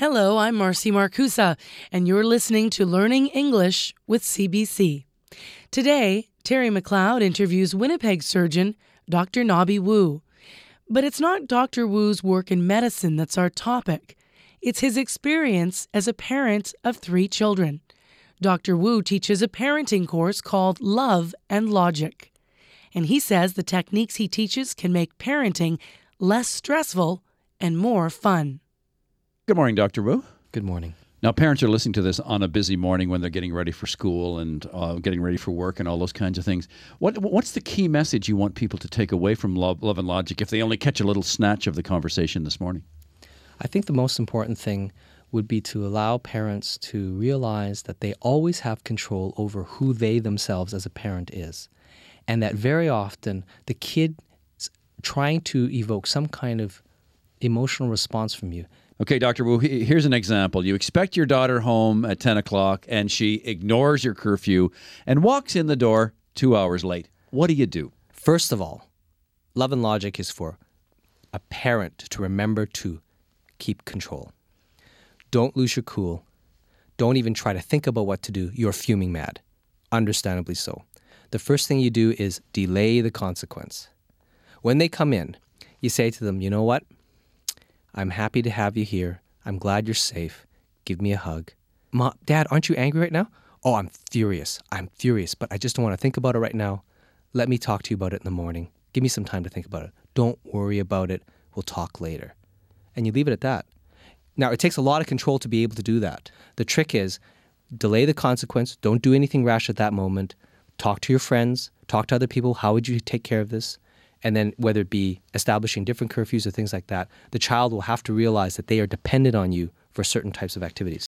Hello, I'm Marcy Markusa, and you're listening to Learning English with CBC. Today, Terry McLeod interviews Winnipeg surgeon Dr. Nobby Wu. But it's not Dr. Wu's work in medicine that's our topic. It's his experience as a parent of three children. Dr. Wu teaches a parenting course called Love and Logic. And he says the techniques he teaches can make parenting less stressful and more fun. Good morning, Dr. Wu. Good morning. Now, parents are listening to this on a busy morning when they're getting ready for school and uh, getting ready for work and all those kinds of things. What What's the key message you want people to take away from Love, Love and Logic if they only catch a little snatch of the conversation this morning? I think the most important thing would be to allow parents to realize that they always have control over who they themselves as a parent is. And that very often the kid trying to evoke some kind of emotional response from you Okay, Dr. Wu, here's an example. You expect your daughter home at 10 o'clock and she ignores your curfew and walks in the door two hours late. What do you do? First of all, love and logic is for a parent to remember to keep control. Don't lose your cool. Don't even try to think about what to do. You're fuming mad. Understandably so. The first thing you do is delay the consequence. When they come in, you say to them, you know what? I'm happy to have you here. I'm glad you're safe. Give me a hug. Mom, Dad, aren't you angry right now? Oh, I'm furious. I'm furious, but I just don't want to think about it right now. Let me talk to you about it in the morning. Give me some time to think about it. Don't worry about it. We'll talk later. And you leave it at that. Now, it takes a lot of control to be able to do that. The trick is delay the consequence. Don't do anything rash at that moment. Talk to your friends. Talk to other people. How would you take care of this? And then whether it be establishing different curfews or things like that, the child will have to realize that they are dependent on you for certain types of activities.